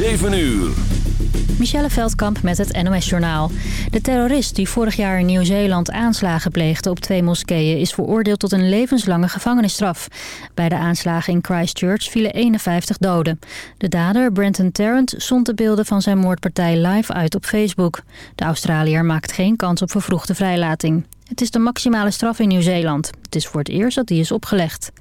7 uur. Michelle Veldkamp met het NOS-journaal. De terrorist die vorig jaar in Nieuw-Zeeland aanslagen pleegde op twee moskeeën... is veroordeeld tot een levenslange gevangenisstraf. Bij de aanslagen in Christchurch vielen 51 doden. De dader, Brenton Tarrant, zond de beelden van zijn moordpartij live uit op Facebook. De Australiër maakt geen kans op vervroegde vrijlating. Het is de maximale straf in Nieuw-Zeeland. Het is voor het eerst dat die is opgelegd.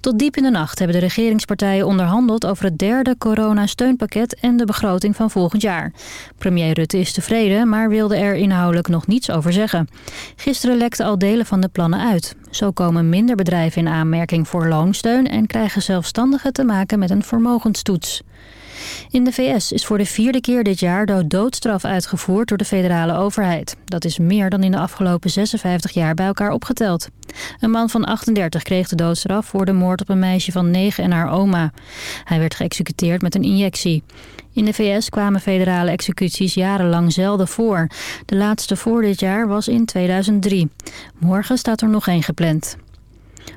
Tot diep in de nacht hebben de regeringspartijen onderhandeld over het derde coronasteunpakket en de begroting van volgend jaar. Premier Rutte is tevreden, maar wilde er inhoudelijk nog niets over zeggen. Gisteren lekten al delen van de plannen uit. Zo komen minder bedrijven in aanmerking voor loonsteun en krijgen zelfstandigen te maken met een vermogenstoets. In de VS is voor de vierde keer dit jaar de doodstraf uitgevoerd door de federale overheid. Dat is meer dan in de afgelopen 56 jaar bij elkaar opgeteld. Een man van 38 kreeg de doodstraf voor de moord op een meisje van 9 en haar oma. Hij werd geëxecuteerd met een injectie. In de VS kwamen federale executies jarenlang zelden voor. De laatste voor dit jaar was in 2003. Morgen staat er nog één gepland.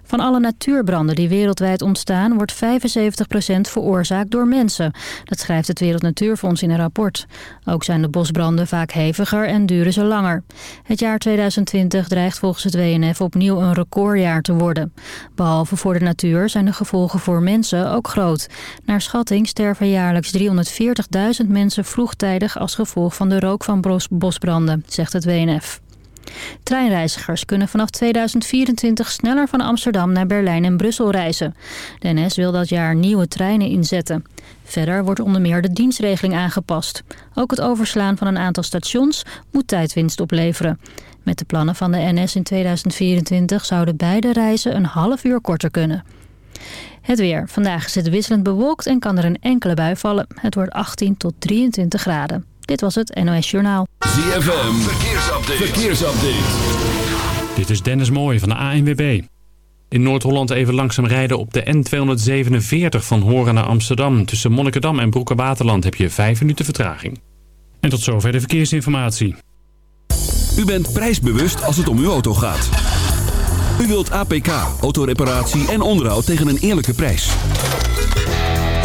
Van alle natuurbranden die wereldwijd ontstaan... wordt 75% veroorzaakt door mensen. Dat schrijft het Wereld Natuurfonds in een rapport. Ook zijn de bosbranden vaak heviger en duren ze langer. Het jaar 2020 dreigt volgens het WNF opnieuw een recordjaar te worden. Behalve voor de natuur zijn de gevolgen voor mensen ook groot. Naar schatting sterven jaarlijks 340.000 mensen vroegtijdig... als gevolg van de rook van bosbranden, zegt het WNF. Treinreizigers kunnen vanaf 2024 sneller van Amsterdam naar Berlijn en Brussel reizen. De NS wil dat jaar nieuwe treinen inzetten. Verder wordt onder meer de dienstregeling aangepast. Ook het overslaan van een aantal stations moet tijdwinst opleveren. Met de plannen van de NS in 2024 zouden beide reizen een half uur korter kunnen. Het weer. Vandaag is het wisselend bewolkt en kan er een enkele bui vallen. Het wordt 18 tot 23 graden. Dit was het NOS Journaal. ZFM, verkeersupdate. verkeersupdate. Dit is Dennis Mooij van de ANWB. In Noord-Holland even langzaam rijden op de N247 van Horen naar Amsterdam. Tussen Monnikendam en Broekerwaterland heb je 5 minuten vertraging. En tot zover de verkeersinformatie. U bent prijsbewust als het om uw auto gaat. U wilt APK, autoreparatie en onderhoud tegen een eerlijke prijs.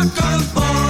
rock on boy.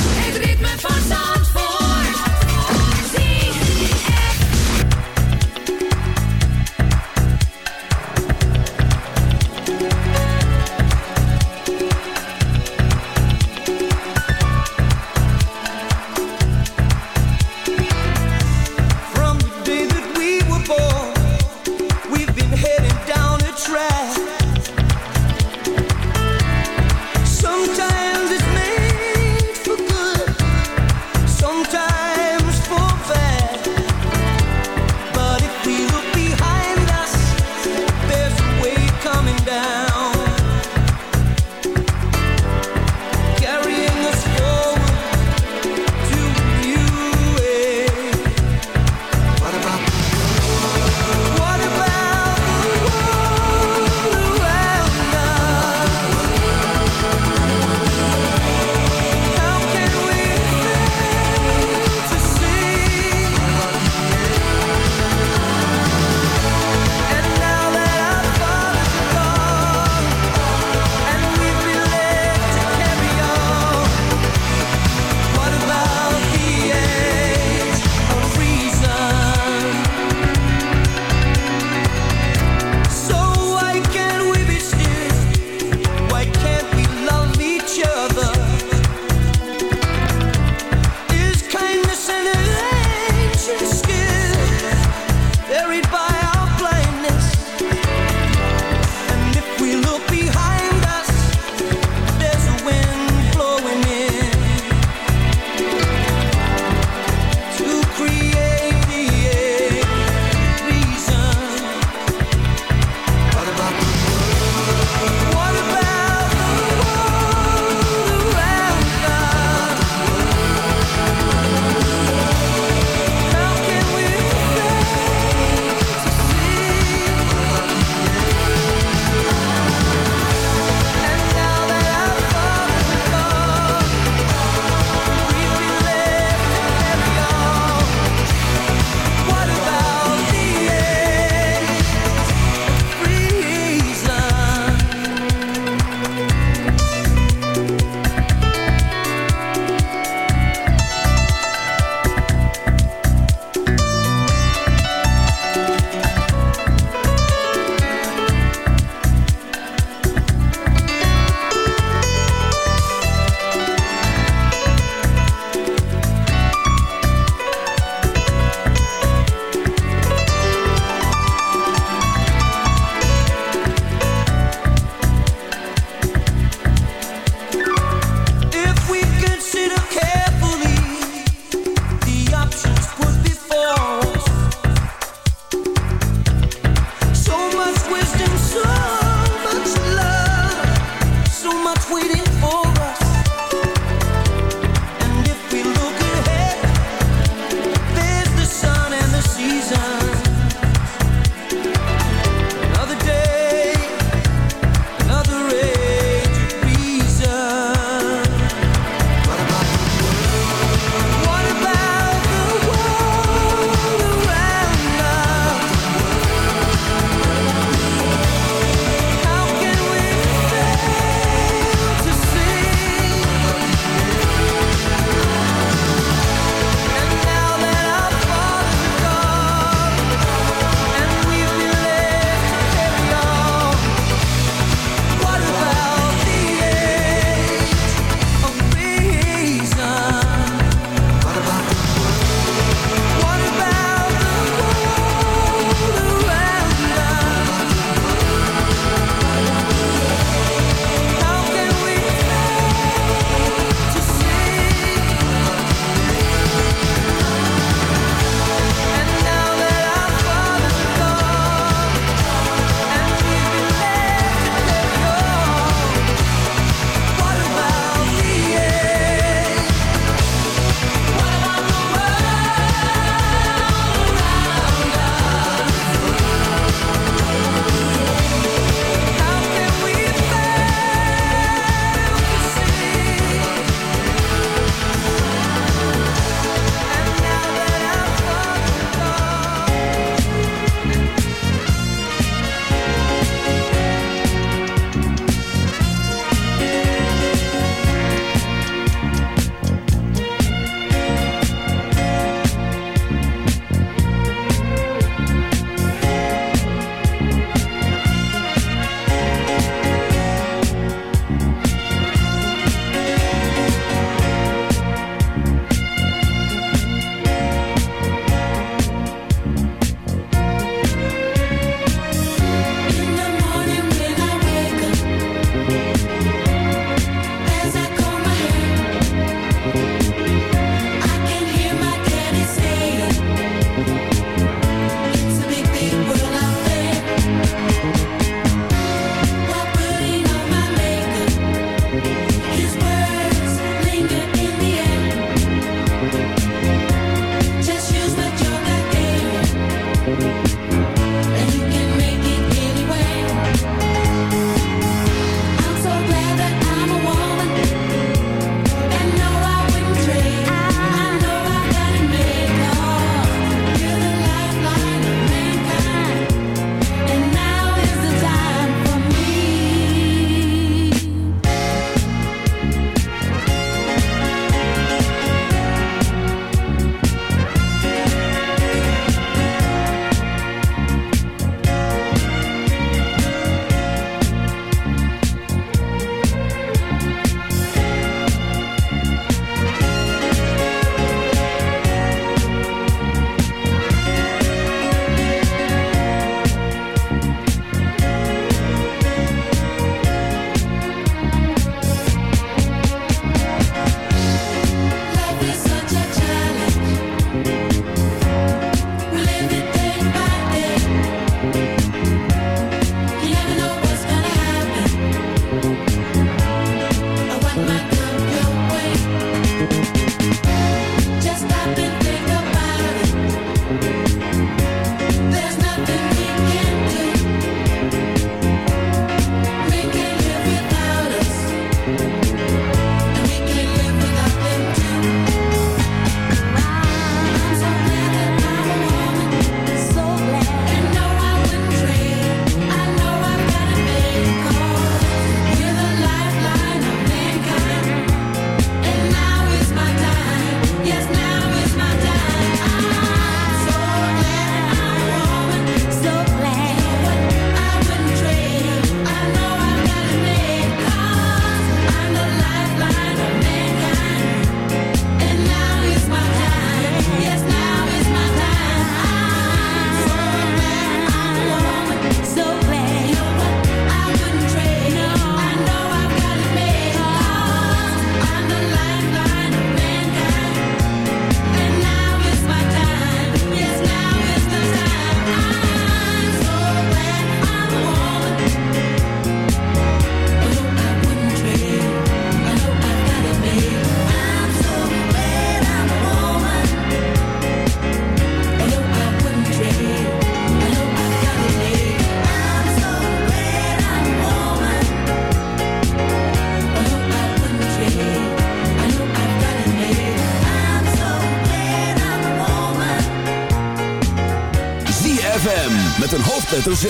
Met een hoofdletter Z.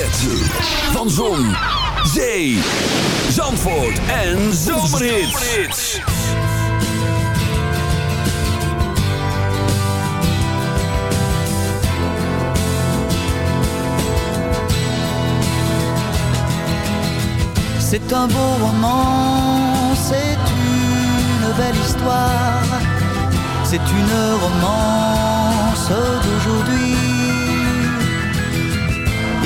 Van Zon, Zee, Zandvoort en Zomerhits. C'est un beau roman, c'est une belle histoire, c'est une romance d'aujourd'hui.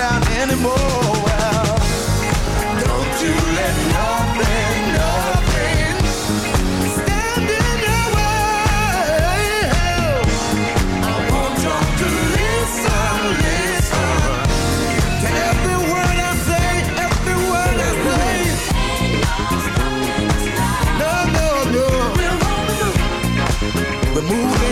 anymore. Don't you let nothing, nothing stand in way. I want you to listen, listen to every word I say, every word I say. No, no, no. We're moving,